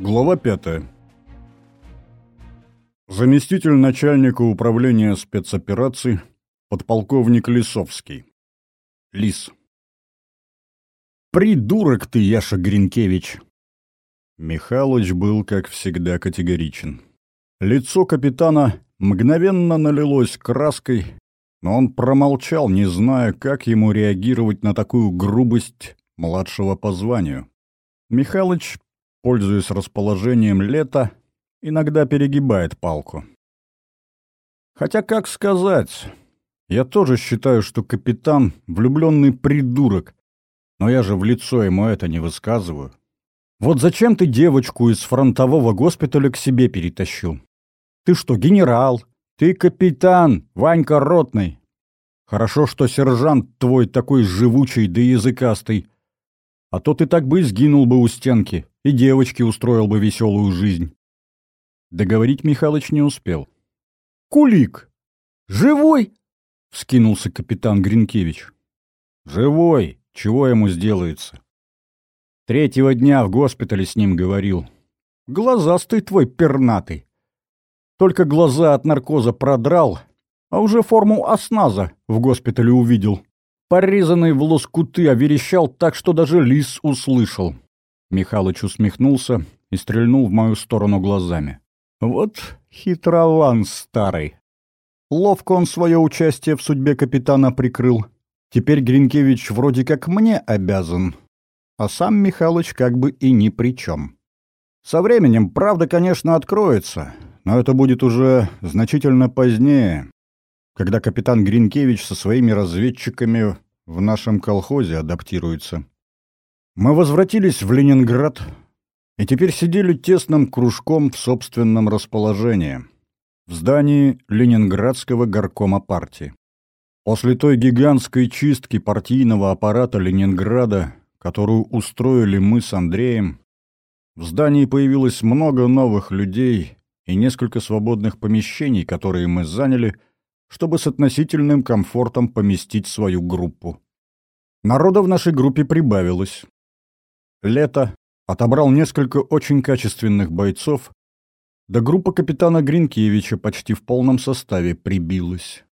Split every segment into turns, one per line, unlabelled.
Глава 5. Заместитель начальника управления спецопераций, подполковник Лисовский. Лис. «Придурок ты, Яша Гринкевич!» Михалыч был, как всегда, категоричен. Лицо капитана мгновенно налилось краской, но он промолчал, не зная, как ему реагировать на такую грубость младшего по званию. Михалыч, пользуясь расположением лета, иногда перегибает палку. Хотя, как сказать, я тоже считаю, что капитан — влюбленный придурок, но я же в лицо ему это не высказываю. Вот зачем ты девочку из фронтового госпиталя к себе перетащил? Ты что, генерал? Ты капитан, Ванька Ротный. Хорошо, что сержант твой такой живучий да языкастый. А то ты так бы и сгинул бы у стенки, и девочке устроил бы веселую жизнь. Договорить Михалыч не успел. «Кулик! Живой?» — вскинулся капитан Гринкевич. «Живой! Чего ему сделается?» Третьего дня в госпитале с ним говорил. «Глазастый твой пернатый. Только глаза от наркоза продрал, а уже форму осназа в госпитале увидел. Порезанный в лоскуты, оверещал так, что даже лис услышал». Михалыч усмехнулся и стрельнул в мою сторону глазами. «Вот хитрован старый. Ловко он свое участие в судьбе капитана прикрыл. Теперь Гринкевич вроде как мне обязан, а сам Михалыч как бы и ни при чем. Со временем правда, конечно, откроется, но это будет уже значительно позднее, когда капитан Гринкевич со своими разведчиками в нашем колхозе адаптируется. Мы возвратились в Ленинград и теперь сидели тесным кружком в собственном расположении, в здании Ленинградского горкома партии. После той гигантской чистки партийного аппарата Ленинграда которую устроили мы с Андреем, в здании появилось много новых людей и несколько свободных помещений, которые мы заняли, чтобы с относительным комфортом поместить свою группу. Народа в нашей группе прибавилось. Лето отобрал несколько очень качественных бойцов, да группа капитана Гринкевича почти в полном составе прибилась.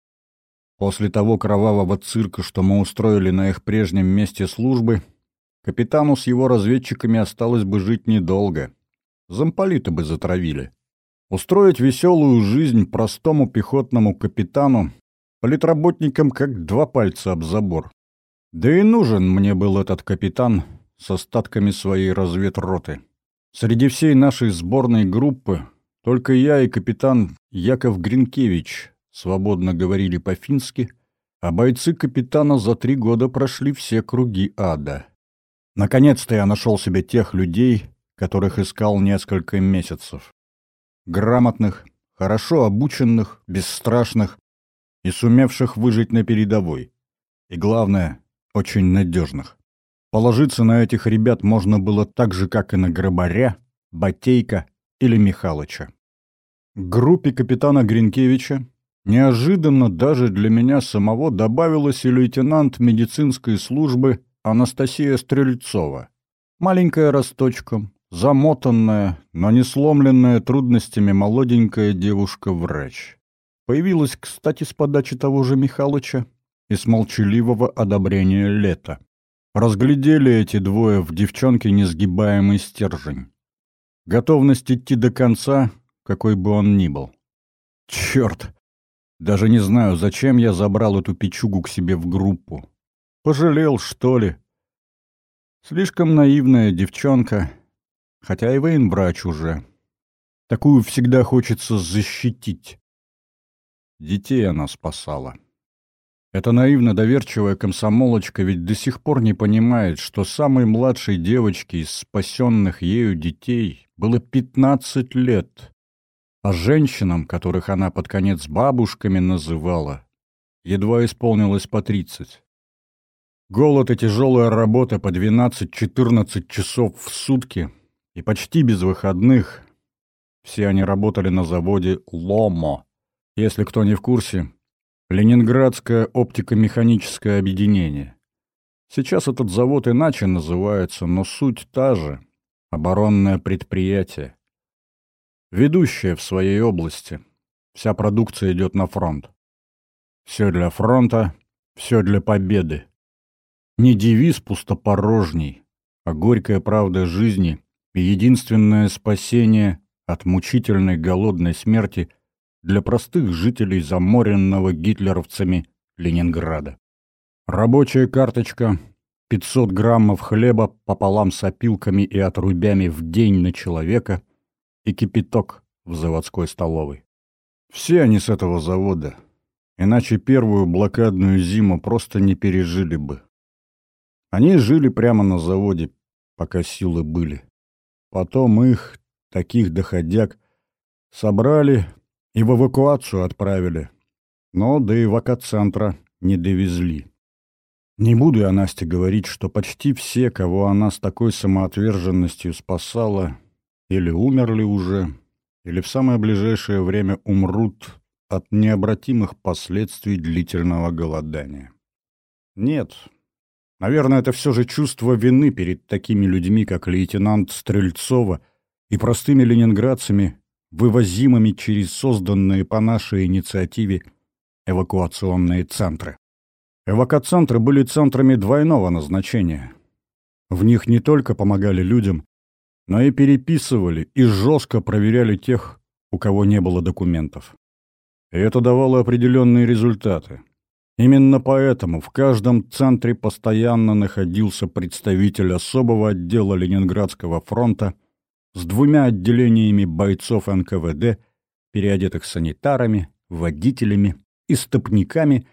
После того кровавого цирка, что мы устроили на их прежнем месте службы, Капитану с его разведчиками осталось бы жить недолго. Замполиты бы затравили. Устроить веселую жизнь простому пехотному капитану политработникам как два пальца об забор. Да и нужен мне был этот капитан с остатками своей разведроты. Среди всей нашей сборной группы только я и капитан Яков Гринкевич свободно говорили по-фински, а бойцы капитана за три года прошли все круги ада. Наконец-то я нашел себе тех людей, которых искал несколько месяцев. Грамотных, хорошо обученных, бесстрашных и сумевших выжить на передовой. И главное, очень надежных. Положиться на этих ребят можно было так же, как и на Грабаря, Батейка или Михалыча. Группе капитана Гринкевича неожиданно даже для меня самого добавилась и лейтенант медицинской службы Анастасия Стрельцова. Маленькая росточком, замотанная, но не сломленная трудностями молоденькая девушка-врач. Появилась, кстати, с подачи того же Михалыча и с молчаливого одобрения лета. Разглядели эти двое в девчонке несгибаемый стержень. Готовность идти до конца, какой бы он ни был. Черт! Даже не знаю, зачем я забрал эту печугу к себе в группу. Пожалел, что ли? Слишком наивная девчонка, хотя и военврач уже. Такую всегда хочется защитить. Детей она спасала. Эта наивно-доверчивая комсомолочка ведь до сих пор не понимает, что самой младшей девочке из спасенных ею детей было 15 лет, а женщинам, которых она под конец бабушками называла, едва исполнилось по 30. Голод и тяжелая работа по 12-14 часов в сутки и почти без выходных. Все они работали на заводе «Ломо». Если кто не в курсе, Ленинградское оптико-механическое объединение. Сейчас этот завод иначе называется, но суть та же. оборонное предприятие. Ведущее в своей области. Вся продукция идет на фронт. Все для фронта, все для победы. Не девиз пустопорожний, а горькая правда жизни и единственное спасение от мучительной голодной смерти для простых жителей заморенного гитлеровцами Ленинграда. Рабочая карточка 500 граммов хлеба пополам с опилками и отрубями в день на человека и кипяток в заводской столовой. Все они с этого завода, иначе первую блокадную зиму просто не пережили бы. Они жили прямо на заводе, пока силы были. Потом их, таких доходяг, собрали и в эвакуацию отправили, но до эвакоцентра не довезли. Не буду я Насте говорить, что почти все, кого она с такой самоотверженностью спасала, или умерли уже, или в самое ближайшее время умрут от необратимых последствий длительного голодания. Нет, наверное, это все же чувство вины перед такими людьми, как лейтенант Стрельцова и простыми ленинградцами, вывозимыми через созданные по нашей инициативе эвакуационные центры. Эвакоцентры были центрами двойного назначения. В них не только помогали людям, но и переписывали и жестко проверяли тех, у кого не было документов. И это давало определенные результаты. Именно поэтому в каждом центре постоянно находился представитель особого отдела Ленинградского фронта с двумя отделениями бойцов НКВД, переодетых санитарами, водителями и стопниками,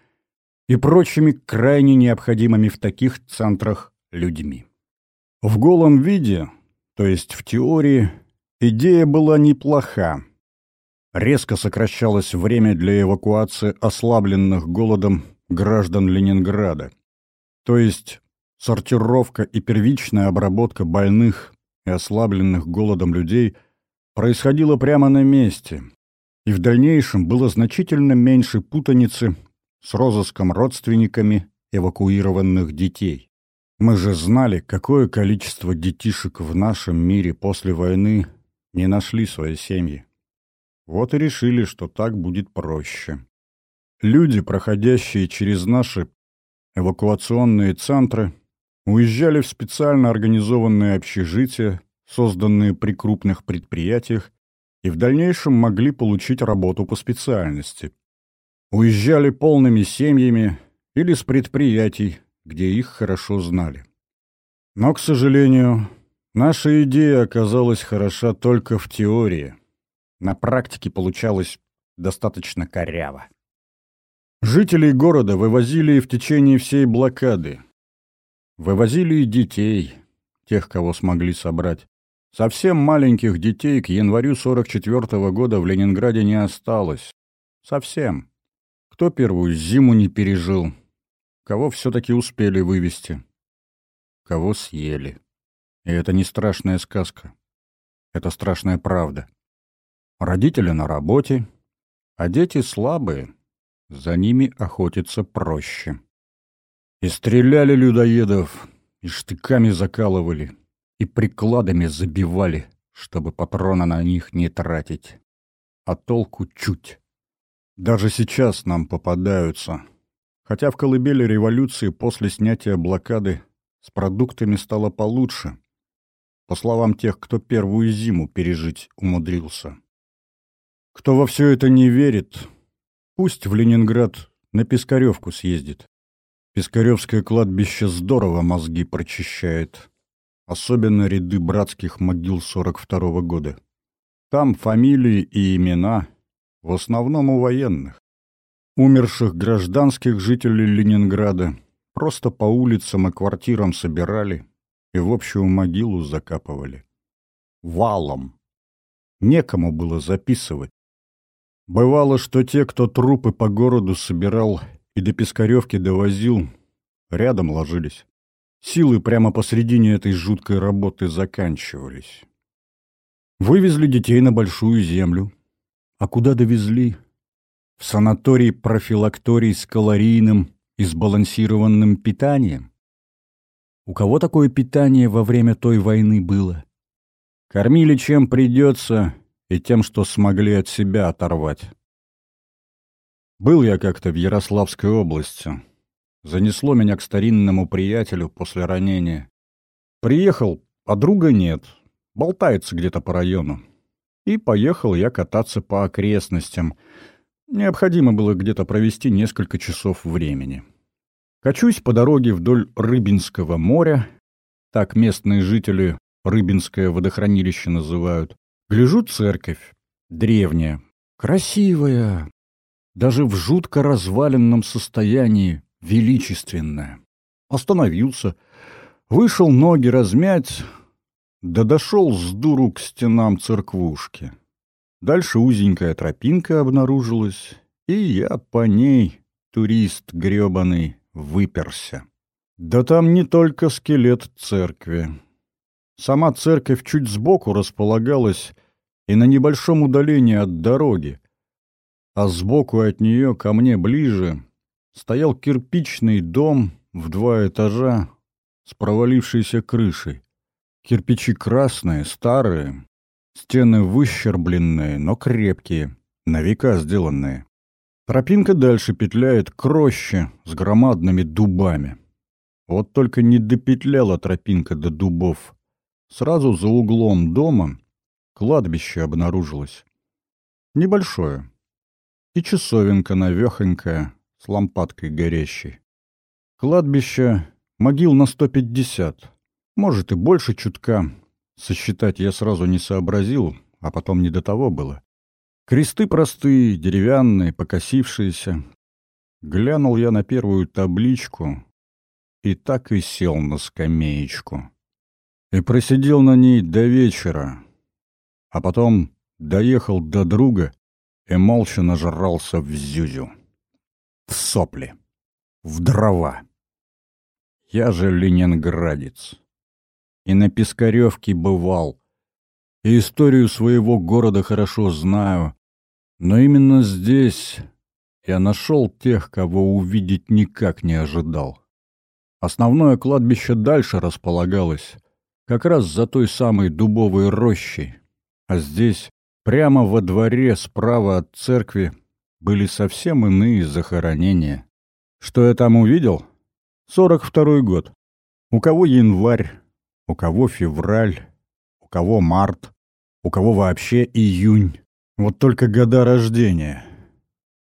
и прочими крайне необходимыми в таких центрах людьми. В голом виде, то есть в теории, идея была неплоха. Резко сокращалось время для эвакуации ослабленных голодом граждан Ленинграда. То есть сортировка и первичная обработка больных и ослабленных голодом людей происходила прямо на месте, и в дальнейшем было значительно меньше путаницы с розыском родственниками эвакуированных детей. Мы же знали, какое количество детишек в нашем мире после войны не нашли свои семьи. Вот и решили, что так будет проще. Люди, проходящие через наши эвакуационные центры, уезжали в специально организованные общежития, созданные при крупных предприятиях, и в дальнейшем могли получить работу по специальности – уезжали полными семьями или с предприятий, где их хорошо знали. Но, к сожалению, наша идея оказалась хороша только в теории. На практике получалось достаточно коряво. Жителей города вывозили в течение всей блокады. Вывозили и детей, тех, кого смогли собрать. Совсем маленьких детей к январю 44 -го года в Ленинграде не осталось. Совсем. Кто первую зиму не пережил, кого все-таки успели вывести, кого съели. И это не страшная сказка. Это страшная правда. Родители на работе, а дети слабые, за ними охотиться проще. И стреляли людоедов, и штыками закалывали, и прикладами забивали, чтобы патрона на них не тратить. А толку чуть. Даже сейчас нам попадаются. Хотя в колыбели революции после снятия блокады с продуктами стало получше. По словам тех, кто первую зиму пережить умудрился. Кто во все это не верит, пусть в Ленинград на Пискаревку съездит. Пискаревское кладбище здорово мозги прочищает. Особенно ряды братских могил 42 -го года. Там фамилии и имена — в основном у военных. Умерших гражданских жителей Ленинграда просто по улицам и квартирам собирали и в общую могилу закапывали. Валом. Некому было записывать. Бывало, что те, кто трупы по городу собирал и до Пискаревки довозил, рядом ложились. Силы прямо посредине этой жуткой работы заканчивались. Вывезли детей на Большую Землю, а куда довезли? В санаторий-профилакторий с калорийным и сбалансированным питанием? У кого такое питание во время той войны было? Кормили чем придется и тем, что смогли от себя оторвать. Был я как-то в Ярославской области. Занесло меня к старинному приятелю после ранения. Приехал, а друга нет. Болтается где-то по району. И поехал я кататься по окрестностям. Необходимо было где-то провести несколько часов времени. Качусь по дороге вдоль Рыбинского моря, так местные жители Рыбинское водохранилище называют. Гляжу церковь, древняя, красивая, даже в жутко разваленном состоянии, величественная. Остановился, вышел ноги размять, да дошел с дуру к стенам церквушки. Дальше узенькая тропинка обнаружилась, и я по ней, турист гребаный, выперся. Да там не только скелет церкви. Сама церковь чуть сбоку располагалась и на небольшом удалении от дороги, а сбоку от нее ко мне ближе стоял кирпичный дом в два этажа с провалившейся крышей. Кирпичи красные, старые, стены выщербленные, но крепкие, на века сделанные. Тропинка дальше петляет к роще с громадными дубами. Вот только не допетляла тропинка до дубов. Сразу за углом дома кладбище обнаружилось. Небольшое. И часовенка навехонькая, с лампадкой горящей. Кладбище могил на сто пятьдесят. Может, и больше чутка. Сосчитать я сразу не сообразил, а потом не до того было. Кресты простые, деревянные, покосившиеся. Глянул я на первую табличку и так и сел на скамеечку. И просидел на ней до вечера, а потом доехал до друга и молча нажрался в зюзю. В сопли, в дрова. Я же ленинградец и на Пискаревке бывал, и историю своего города хорошо знаю, но именно здесь я нашел тех, кого увидеть никак не ожидал. Основное кладбище дальше располагалось, как раз за той самой дубовой рощей, а здесь, прямо во дворе справа от церкви, были совсем иные захоронения. Что я там увидел? Сорок второй год. У кого январь, у кого февраль, у кого март, у кого вообще июнь. Вот только года рождения.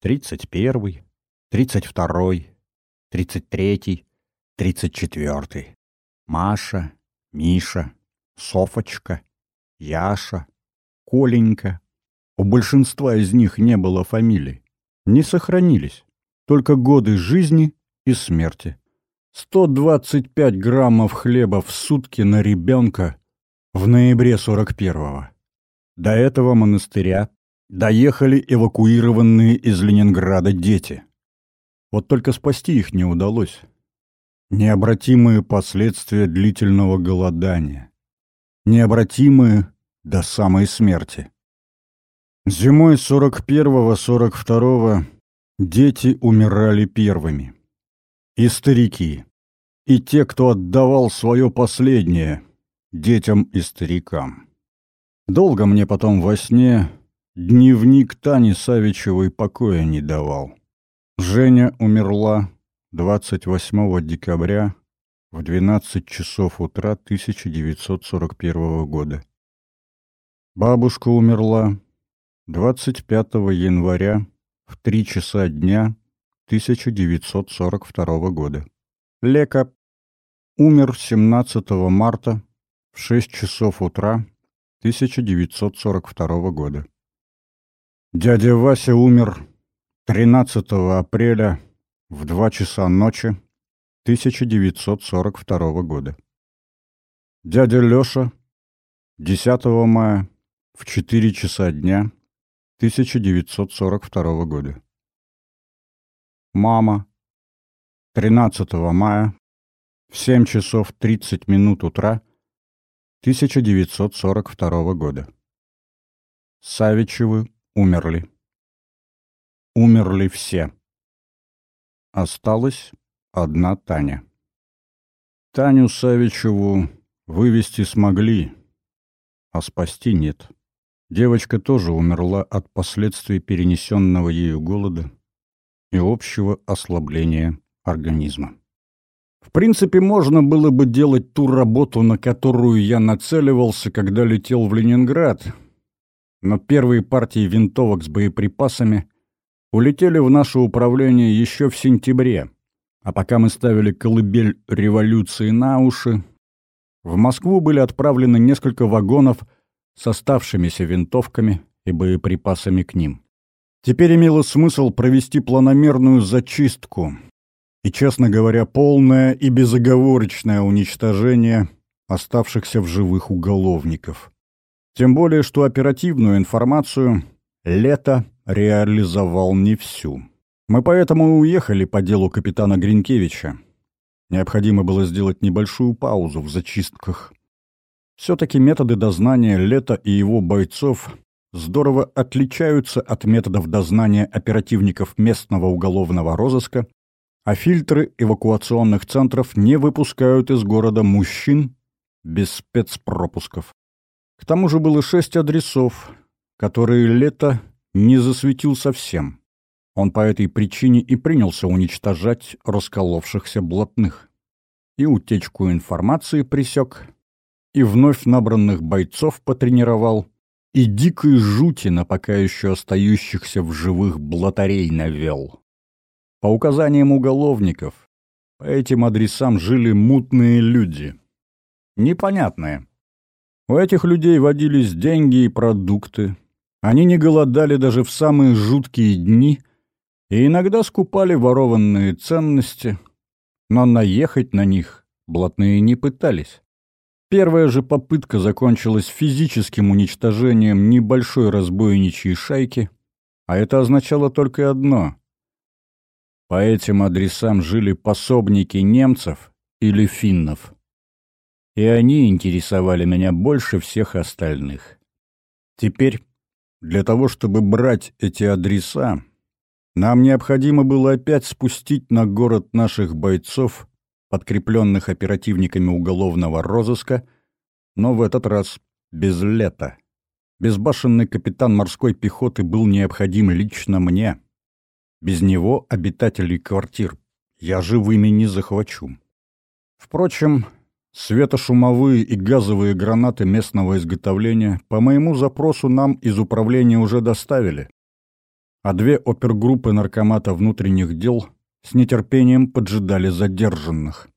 Тридцать первый, тридцать второй, тридцать третий, тридцать четвертый. Маша, Миша, Софочка, Яша, Коленька. У большинства из них не было фамилий. Не сохранились. Только годы жизни и смерти. 125 граммов хлеба в сутки на ребенка в ноябре 41-го. До этого монастыря доехали эвакуированные из Ленинграда дети. Вот только спасти их не удалось. Необратимые последствия длительного голодания. Необратимые до самой смерти. Зимой 41-42 дети умирали первыми и старики, и те, кто отдавал свое последнее детям и старикам. Долго мне потом во сне дневник Тани Савичевой покоя не давал. Женя умерла 28 декабря в 12 часов утра 1941 года. Бабушка умерла 25 января в 3 часа дня 1942 года. Лека умер 17 марта в 6 часов утра 1942 года. Дядя Вася умер 13 апреля в 2 часа ночи 1942 года. Дядя Лёша 10 мая в 4 часа дня 1942 года. Мама. 13 мая. В 7 часов 30 минут утра. 1942 года. Савичевы умерли. Умерли все. Осталась одна Таня. Таню Савичеву вывести смогли. а спасти нет. Девочка тоже умерла от последствий перенесенного ею голода и общего ослабления организма. В принципе, можно было бы делать ту работу, на которую я нацеливался, когда летел в Ленинград, но первые партии винтовок с боеприпасами улетели в наше управление еще в сентябре, а пока мы ставили колыбель революции на уши, в Москву были отправлены несколько вагонов с оставшимися винтовками и боеприпасами к ним. Теперь имело смысл провести планомерную зачистку и, честно говоря, полное и безоговорочное уничтожение оставшихся в живых уголовников. Тем более, что оперативную информацию Лето реализовал не всю. Мы поэтому и уехали по делу капитана Гринкевича. Необходимо было сделать небольшую паузу в зачистках. Все-таки методы дознания Лета и его бойцов здорово отличаются от методов дознания оперативников местного уголовного розыска, а фильтры эвакуационных центров не выпускают из города мужчин без спецпропусков. К тому же было шесть адресов, которые Лето не засветил совсем. Он по этой причине и принялся уничтожать расколовшихся блатных. И утечку информации присек, и вновь набранных бойцов потренировал, и дикой жути на пока еще остающихся в живых блатарей навел. По указаниям уголовников, по этим адресам жили мутные люди. Непонятные. У этих людей водились деньги и продукты. Они не голодали даже в самые жуткие дни и иногда скупали ворованные ценности, но наехать на них блатные не пытались. Первая же попытка закончилась физическим уничтожением небольшой разбойничьей шайки, а это означало только одно. По этим адресам жили пособники немцев или финнов и они интересовали меня больше всех остальных. Теперь, для того, чтобы брать эти адреса, нам необходимо было опять спустить на город наших бойцов, подкрепленных оперативниками уголовного розыска, но в этот раз без лета. Безбашенный капитан морской пехоты был необходим лично мне. Без него обитателей квартир я живыми не захвачу. Впрочем, Светошумовые и газовые гранаты местного изготовления по моему запросу нам из управления уже доставили, а две опергруппы наркомата внутренних дел с нетерпением поджидали задержанных.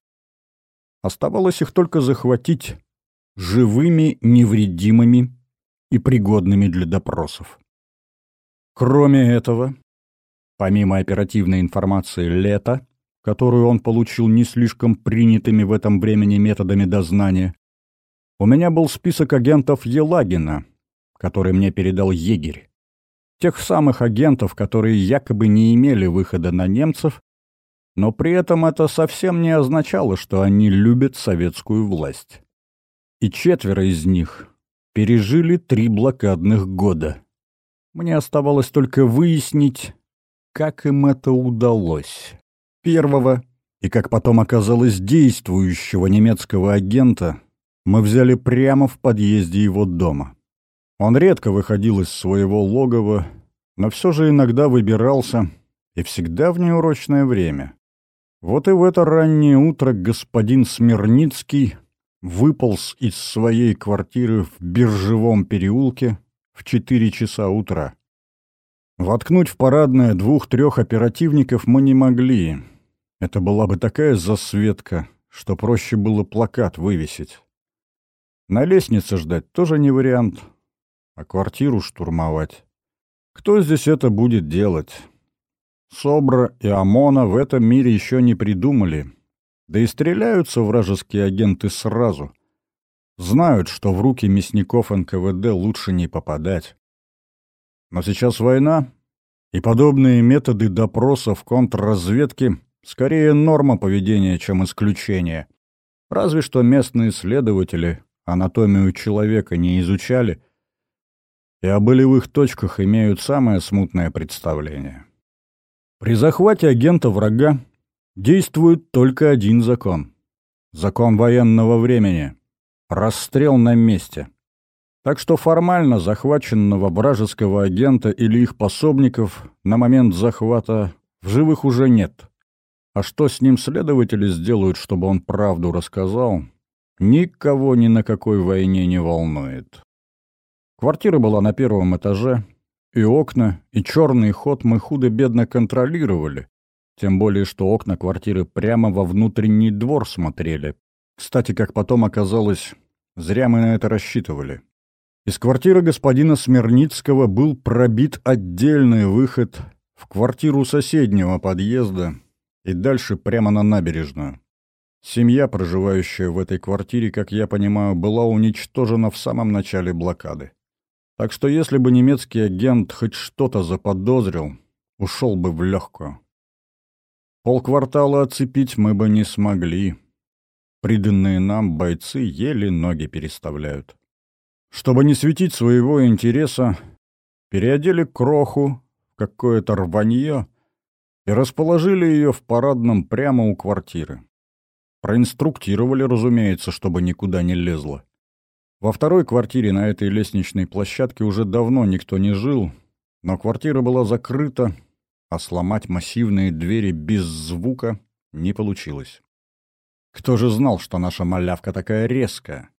Оставалось их только захватить живыми, невредимыми и пригодными для допросов. Кроме этого, помимо оперативной информации Лета, которую он получил не слишком принятыми в этом времени методами дознания, у меня был список агентов Елагина, который мне передал егерь. Тех самых агентов, которые якобы не имели выхода на немцев, но при этом это совсем не означало, что они любят советскую власть. И четверо из них пережили три блокадных года. Мне оставалось только выяснить, как им это удалось первого и, как потом оказалось, действующего немецкого агента мы взяли прямо в подъезде его дома. Он редко выходил из своего логова, но все же иногда выбирался, и всегда в неурочное время. Вот и в это раннее утро господин Смирницкий выполз из своей квартиры в Биржевом переулке в четыре часа утра. Воткнуть в парадное двух-трех оперативников мы не могли. Это была бы такая засветка, что проще было плакат вывесить. На лестнице ждать тоже не вариант, а квартиру штурмовать. Кто здесь это будет делать? Собра и ОМОНа в этом мире еще не придумали. Да и стреляются вражеские агенты сразу. Знают, что в руки мясников НКВД лучше не попадать. Но сейчас война, и подобные методы допросов контрразведки скорее норма поведения, чем исключение. Разве что местные следователи анатомию человека не изучали и о болевых точках имеют самое смутное представление. При захвате агента врага действует только один закон. Закон военного времени. Расстрел на месте. Так что формально захваченного вражеского агента или их пособников на момент захвата в живых уже нет. А что с ним следователи сделают, чтобы он правду рассказал, никого ни на какой войне не волнует. Квартира была на первом этаже, и окна, и черный ход мы худо-бедно контролировали, тем более что окна квартиры прямо во внутренний двор смотрели. Кстати, как потом оказалось, зря мы на это рассчитывали. Из квартиры господина Смирницкого был пробит отдельный выход в квартиру соседнего подъезда, и дальше прямо на набережную. Семья, проживающая в этой квартире, как я понимаю, была уничтожена в самом начале блокады. Так что если бы немецкий агент хоть что-то заподозрил, ушел бы в легкую. Полквартала оцепить мы бы не смогли. Приданные нам бойцы еле ноги переставляют. Чтобы не светить своего интереса, переодели кроху в какое-то рванье — и расположили ее в парадном прямо у квартиры. Проинструктировали, разумеется, чтобы никуда не лезла. Во второй квартире на этой лестничной площадке уже давно никто не жил, но квартира была закрыта, а сломать массивные двери без звука не получилось. Кто же знал, что наша малявка такая резкая?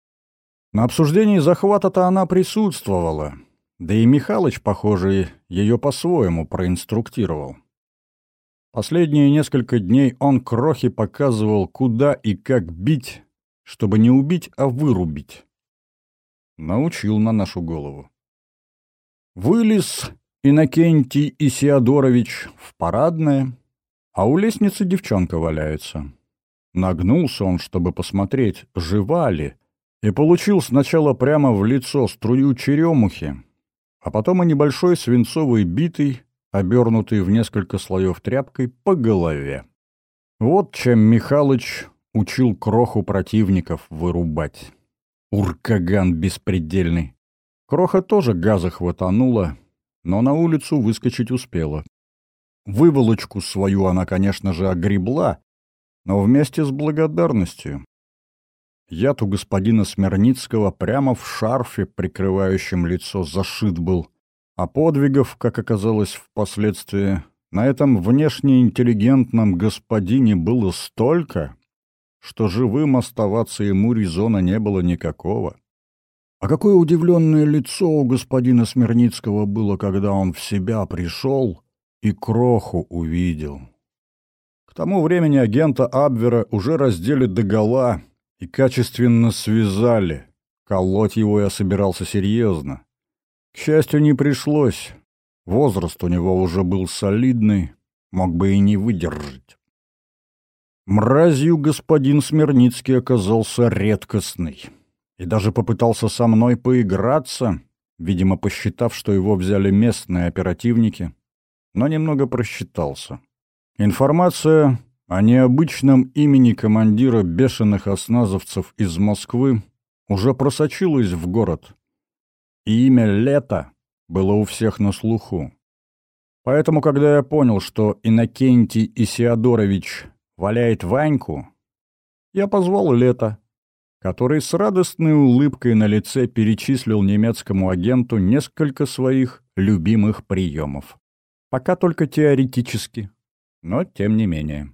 На обсуждении захвата-то она присутствовала, да и Михалыч, похоже, ее по-своему проинструктировал. Последние несколько дней он крохи показывал, куда и как бить, чтобы не убить, а вырубить. Научил на нашу голову. Вылез Иннокентий Исиадорович в парадное, а у лестницы девчонка валяется. Нагнулся он, чтобы посмотреть, жива ли, и получил сначала прямо в лицо струю черемухи, а потом и небольшой свинцовый битый, обернутый в несколько слоев тряпкой, по голове. Вот чем Михалыч учил кроху противников вырубать. Уркаган беспредельный. Кроха тоже газа хватанула, но на улицу выскочить успела. Выволочку свою она, конечно же, огребла, но вместе с благодарностью. Яд у господина Смирницкого прямо в шарфе, прикрывающем лицо, зашит был — а подвигов, как оказалось впоследствии, на этом внешне интеллигентном господине было столько, что живым оставаться ему резона не было никакого. А какое удивленное лицо у господина Смирницкого было, когда он в себя пришел и кроху увидел. К тому времени агента Абвера уже раздели догола и качественно связали. Колоть его я собирался серьезно. К счастью, не пришлось. Возраст у него уже был солидный, мог бы и не выдержать. Мразью господин Смирницкий оказался редкостный и даже попытался со мной поиграться, видимо, посчитав, что его взяли местные оперативники, но немного просчитался. Информация о необычном имени командира бешеных осназовцев из Москвы уже просочилась в город, и имя Лето было у всех на слуху. Поэтому, когда я понял, что Иннокентий Исиадорович валяет Ваньку, я позвал Лето, который с радостной улыбкой на лице перечислил немецкому агенту несколько своих любимых приемов. Пока только теоретически, но тем не менее.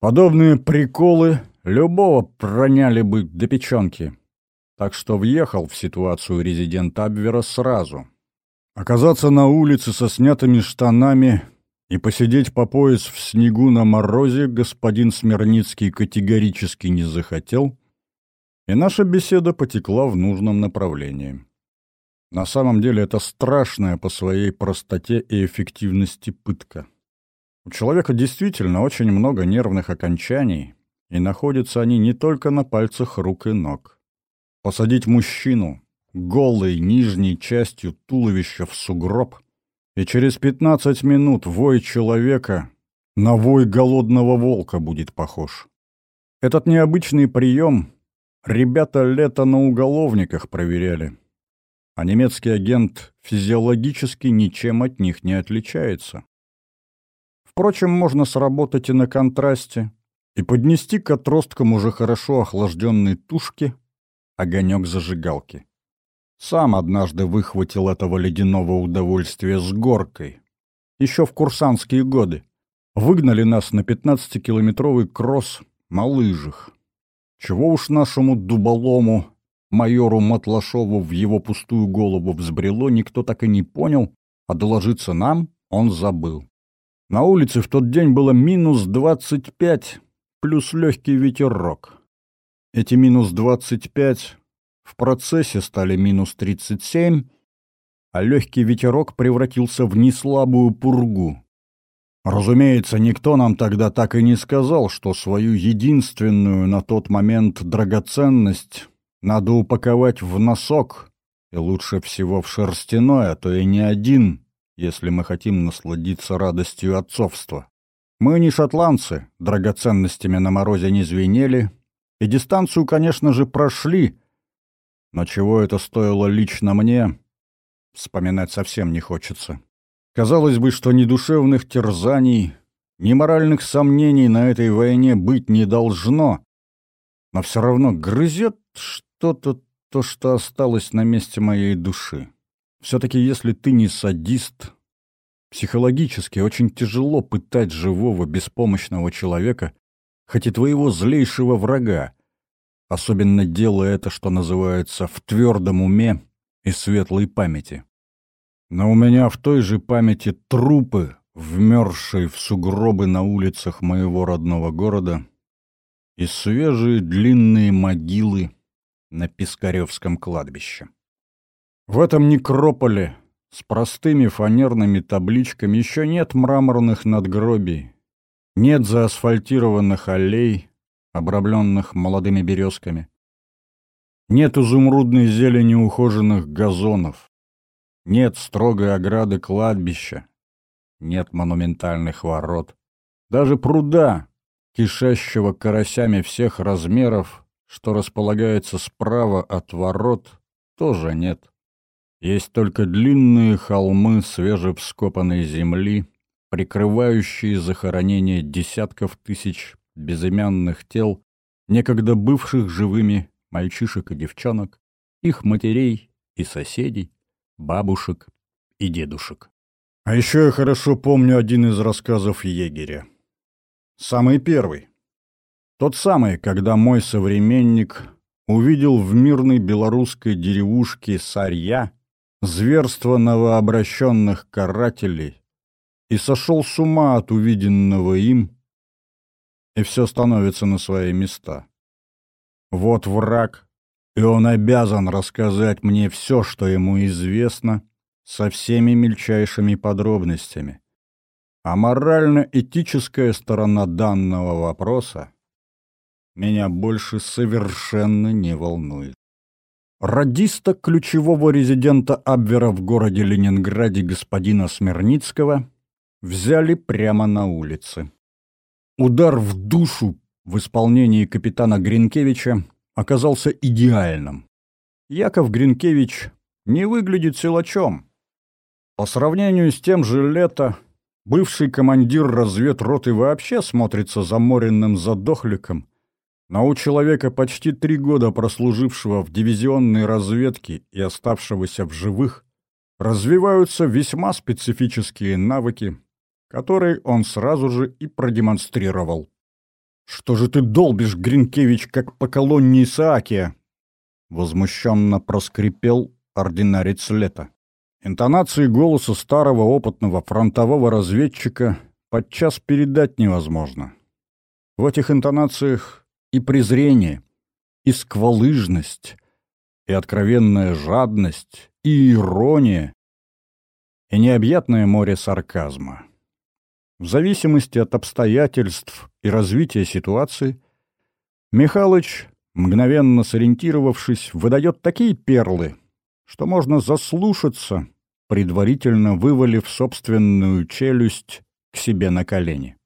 Подобные приколы любого проняли бы до печенки так что въехал в ситуацию резидент Абвера сразу. Оказаться на улице со снятыми штанами и посидеть по пояс в снегу на морозе господин Смирницкий категорически не захотел, и наша беседа потекла в нужном направлении. На самом деле это страшная по своей простоте и эффективности пытка. У человека действительно очень много нервных окончаний, и находятся они не только на пальцах рук и ног посадить мужчину голой нижней частью туловища в сугроб, и через пятнадцать минут вой человека на вой голодного волка будет похож. Этот необычный прием ребята лето на уголовниках проверяли, а немецкий агент физиологически ничем от них не отличается. Впрочем, можно сработать и на контрасте, и поднести к отросткам уже хорошо охлажденной тушки огонек зажигалки. Сам однажды выхватил этого ледяного удовольствия с горкой. Еще в курсантские годы. Выгнали нас на 15-километровый кросс на лыжах. Чего уж нашему дуболому, майору Матлашову в его пустую голову взбрело, никто так и не понял, а доложиться нам он забыл. На улице в тот день было минус двадцать пять, плюс легкий ветерок. Эти минус двадцать пять в процессе стали минус тридцать семь, а легкий ветерок превратился в неслабую пургу. Разумеется, никто нам тогда так и не сказал, что свою единственную на тот момент драгоценность надо упаковать в носок, и лучше всего в шерстяной, а то и не один, если мы хотим насладиться радостью отцовства. Мы не шотландцы, драгоценностями на морозе не звенели, и дистанцию, конечно же, прошли, но чего это стоило лично мне, вспоминать совсем не хочется. Казалось бы, что ни душевных терзаний, ни моральных сомнений на этой войне быть не должно, но все равно грызет что-то то, что осталось на месте моей души. Все-таки если ты не садист, психологически очень тяжело пытать живого, беспомощного человека, хоть и твоего злейшего врага, особенно делая это, что называется, в твердом уме и светлой памяти. Но у меня в той же памяти трупы, вмерзшие в сугробы на улицах моего родного города, и свежие длинные могилы на Пискаревском кладбище. В этом некрополе с простыми фанерными табличками еще нет мраморных надгробий, нет заасфальтированных аллей, обрамленных молодыми березками, нет изумрудной зелени ухоженных газонов, нет строгой ограды кладбища, нет монументальных ворот, даже пруда, кишащего карасями всех размеров, что располагается справа от ворот, тоже нет. Есть только длинные холмы свежевскопанной земли, прикрывающие захоронение десятков тысяч безымянных тел, некогда бывших живыми мальчишек и девчонок, их матерей и соседей, бабушек и дедушек. А еще я хорошо помню один из рассказов егеря. Самый первый. Тот самый, когда мой современник увидел в мирной белорусской деревушке Сарья зверство новообращенных карателей и сошел с ума от увиденного им, и все становится на свои места. Вот враг, и он обязан рассказать мне все, что ему известно, со всеми мельчайшими подробностями. А морально-этическая сторона данного вопроса меня больше совершенно не волнует. Радиста ключевого резидента Абвера в городе Ленинграде господина Смирницкого взяли прямо на улице. Удар в душу в исполнении капитана Гринкевича оказался идеальным. Яков Гринкевич не выглядит силачом. По сравнению с тем же лето, бывший командир разведроты вообще смотрится заморенным задохликом, но у человека, почти три года прослужившего в дивизионной разведке и оставшегося в живых, развиваются весьма специфические навыки, которые он сразу же и продемонстрировал. «Что же ты долбишь, Гринкевич, как по колонне Исаакия?» Возмущенно проскрипел ординарец лета. Интонации голоса старого опытного фронтового разведчика подчас передать невозможно. В этих интонациях и презрение, и сквалыжность, и откровенная жадность, и ирония, и необъятное море сарказма. В зависимости от обстоятельств и развития ситуации, Михалыч, мгновенно сориентировавшись, выдает такие перлы, что можно заслушаться, предварительно вывалив собственную челюсть к себе на колени.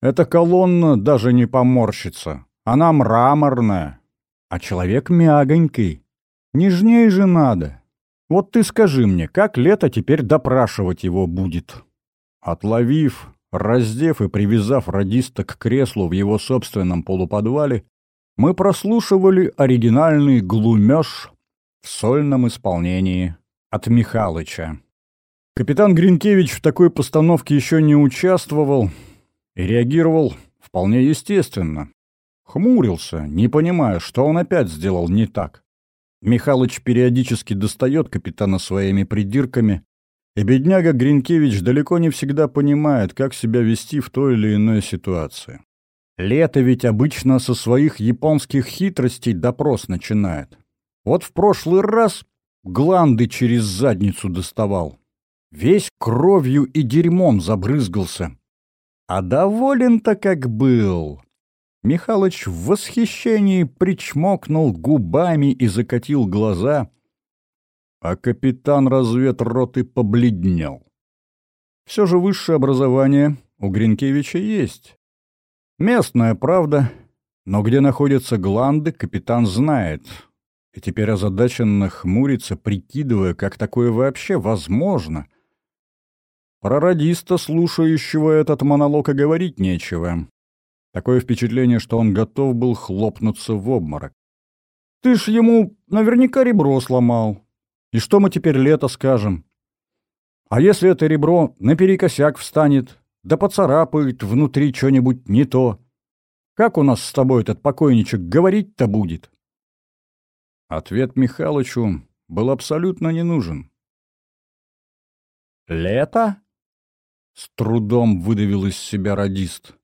Эта колонна даже не поморщится. Она мраморная, а человек мягонький. Нежней же надо. Вот ты скажи мне, как лето теперь допрашивать его будет? Отловив, раздев и привязав радиста к креслу в его собственном полуподвале, мы прослушивали оригинальный глумеж в сольном исполнении от Михалыча. Капитан Гринкевич в такой постановке еще не участвовал и реагировал вполне естественно. Хмурился, не понимая, что он опять сделал не так. Михалыч периодически достает капитана своими придирками, и бедняга Гринкевич далеко не всегда понимает, как себя вести в той или иной ситуации. Лето ведь обычно со своих японских хитростей допрос начинает. Вот в прошлый раз гланды через задницу доставал. Весь кровью и дерьмом забрызгался. А доволен-то как был. Михалыч в восхищении причмокнул губами и закатил глаза, а капитан разведроты побледнел. Все же высшее образование у Гринкевича есть. Местная правда, но где находятся гланды, капитан знает. И теперь озадаченно хмурится, прикидывая, как такое вообще возможно. Про радиста, слушающего этот монолог, и говорить нечего. Такое впечатление, что он готов был хлопнуться в обморок. «Ты ж ему наверняка ребро сломал. И что мы теперь лето скажем? А если это ребро наперекосяк встанет, да поцарапает внутри что-нибудь не то? Как у нас с тобой этот покойничек говорить-то будет?» Ответ Михалычу был абсолютно не нужен. «Лето?» — с трудом выдавил из себя радист.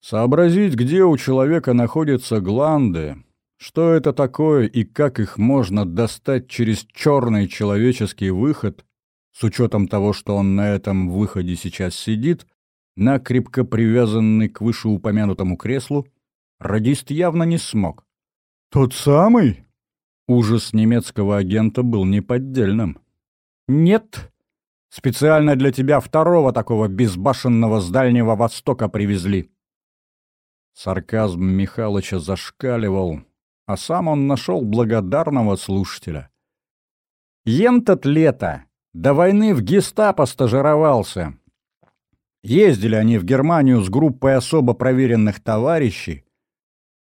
Сообразить, где у человека находятся гланды, что это такое и как их можно достать через черный человеческий выход, с учетом того, что он на этом выходе сейчас сидит, накрепко привязанный к вышеупомянутому креслу, радист явно не смог. «Тот самый?» Ужас немецкого агента был неподдельным. «Нет. Специально для тебя второго такого безбашенного с Дальнего Востока привезли», Сарказм Михалыча зашкаливал, а сам он нашел благодарного слушателя. Ентот лето, до войны в гестапо стажировался. Ездили они в Германию с группой особо проверенных товарищей,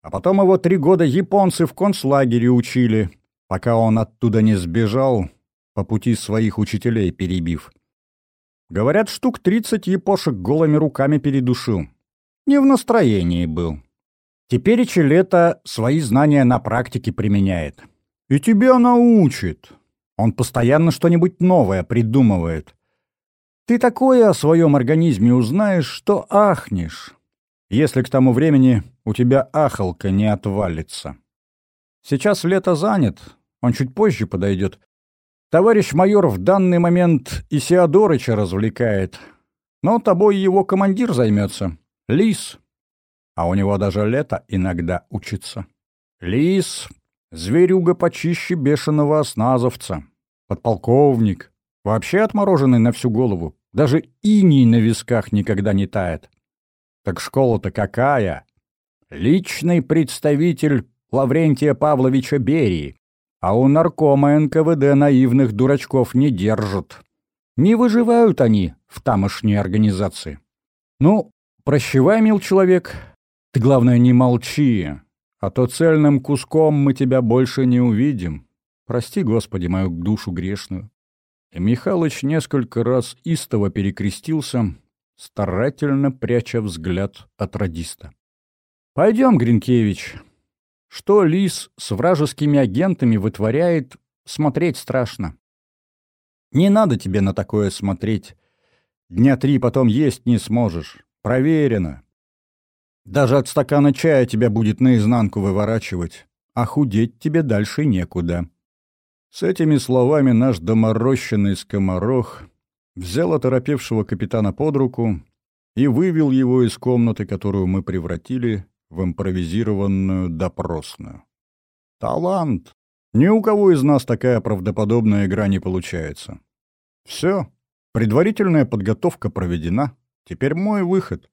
а потом его три года японцы в концлагере учили, пока он оттуда не сбежал, по пути своих учителей перебив. Говорят, штук тридцать япошек голыми руками передушил не в настроении был. Теперь Челета свои знания на практике применяет. И тебя научит. Он постоянно что-нибудь новое придумывает. Ты такое о своем организме узнаешь, что ахнешь, если к тому времени у тебя ахалка не отвалится. Сейчас лето занят, он чуть позже подойдет. Товарищ майор в данный момент Исиадорыча развлекает, но тобой его командир займется. Лис. А у него даже лето иногда учится. Лис — зверюга почище бешеного осназовца. Подполковник. Вообще отмороженный на всю голову. Даже иней на висках никогда не тает. Так школа-то какая? Личный представитель Лаврентия Павловича Берии. А у наркома НКВД наивных дурачков не держат. Не выживают они в тамошней организации. Ну, Прощевай, мил человек. Ты, главное, не молчи, а то цельным куском мы тебя больше не увидим. Прости, Господи, мою душу грешную. И Михалыч несколько раз истово перекрестился, старательно пряча взгляд от радиста. «Пойдем, Гринкевич. Что Лис с вражескими агентами вытворяет, смотреть страшно. Не надо тебе на такое смотреть. Дня три потом есть не сможешь. Проверено. Даже от стакана чая тебя будет наизнанку выворачивать, а худеть тебе дальше некуда. С этими словами наш доморощенный скоморох взял оторопевшего капитана под руку и вывел его из комнаты, которую мы превратили в импровизированную допросную. Талант! Ни у кого из нас такая правдоподобная игра не получается. Все, предварительная подготовка проведена. Теперь мой выход.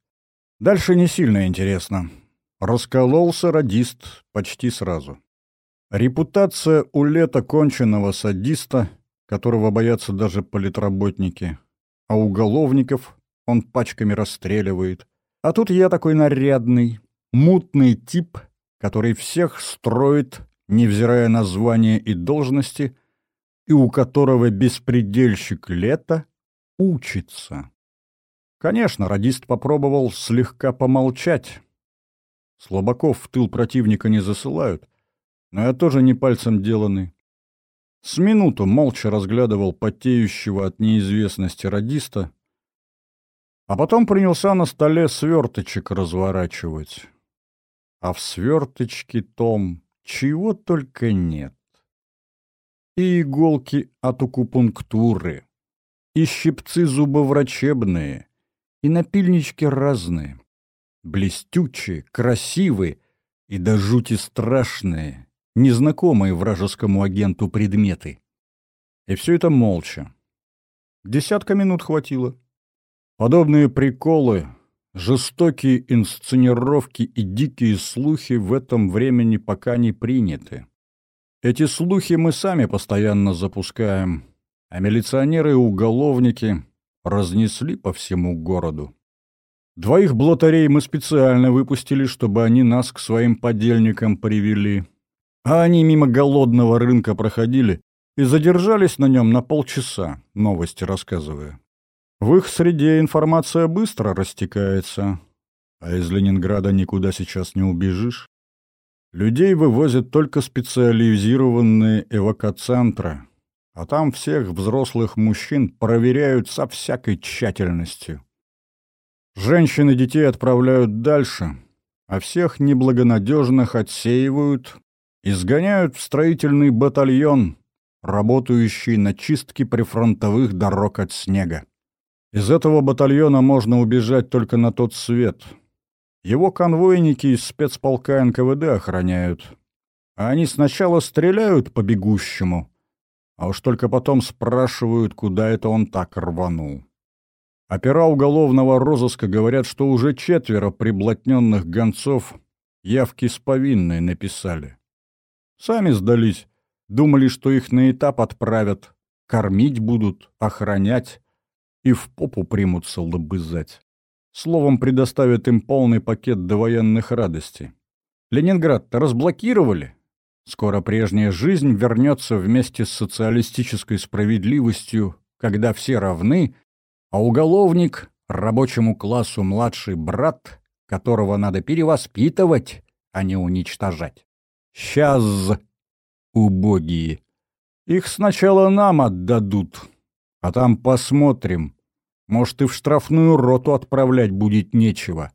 Дальше не сильно интересно. Раскололся радист почти сразу. Репутация у лета конченного садиста, которого боятся даже политработники, а уголовников он пачками расстреливает. А тут я такой нарядный, мутный тип, который всех строит невзирая на звание и должности, и у которого беспредельщик лета учится. Конечно, радист попробовал слегка помолчать. Слабаков в тыл противника не засылают, но я тоже не пальцем деланный. С минуту молча разглядывал потеющего от неизвестности радиста, а потом принялся на столе сверточек разворачивать. А в сверточке том чего только нет. И иголки от акупунктуры, и щипцы зубоврачебные, и напильнички разные. Блестючие, красивые и до жути страшные, незнакомые вражескому агенту предметы. И все это молча. Десятка минут хватило. Подобные приколы, жестокие инсценировки и дикие слухи в этом времени пока не приняты. Эти слухи мы сами постоянно запускаем, а милиционеры и уголовники разнесли по всему городу. Двоих блатарей мы специально выпустили, чтобы они нас к своим подельникам привели. А они мимо голодного рынка проходили и задержались на нем на полчаса, новости рассказывая. В их среде информация быстро растекается, а из Ленинграда никуда сейчас не убежишь. Людей вывозят только специализированные эвакоцентры, а там всех взрослых мужчин проверяют со всякой тщательностью. Женщин и детей отправляют дальше, а всех неблагонадежных отсеивают и сгоняют в строительный батальон, работающий на чистке прифронтовых дорог от снега. Из этого батальона можно убежать только на тот свет. Его конвойники из спецполка НКВД охраняют. А они сначала стреляют по бегущему, а уж только потом спрашивают, куда это он так рванул. Опера уголовного розыска говорят, что уже четверо приблотненных гонцов явки с повинной написали. Сами сдались, думали, что их на этап отправят, кормить будут, охранять, и в попу примутся лобызать. Словом, предоставят им полный пакет довоенных радостей. Ленинград-то разблокировали. Скоро прежняя жизнь вернется вместе с социалистической справедливостью, когда все равны, а уголовник — рабочему классу младший брат, которого надо перевоспитывать, а не уничтожать. Сейчас, убогие. Их сначала нам отдадут, а там посмотрим, может, и в штрафную роту отправлять будет нечего.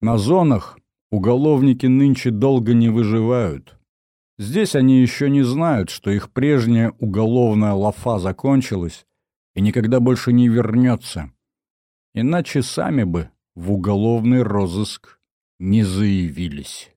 На зонах уголовники нынче долго не выживают. Здесь они еще не знают, что их прежняя уголовная лафа закончилась и никогда больше не вернется. Иначе сами бы в уголовный розыск не заявились.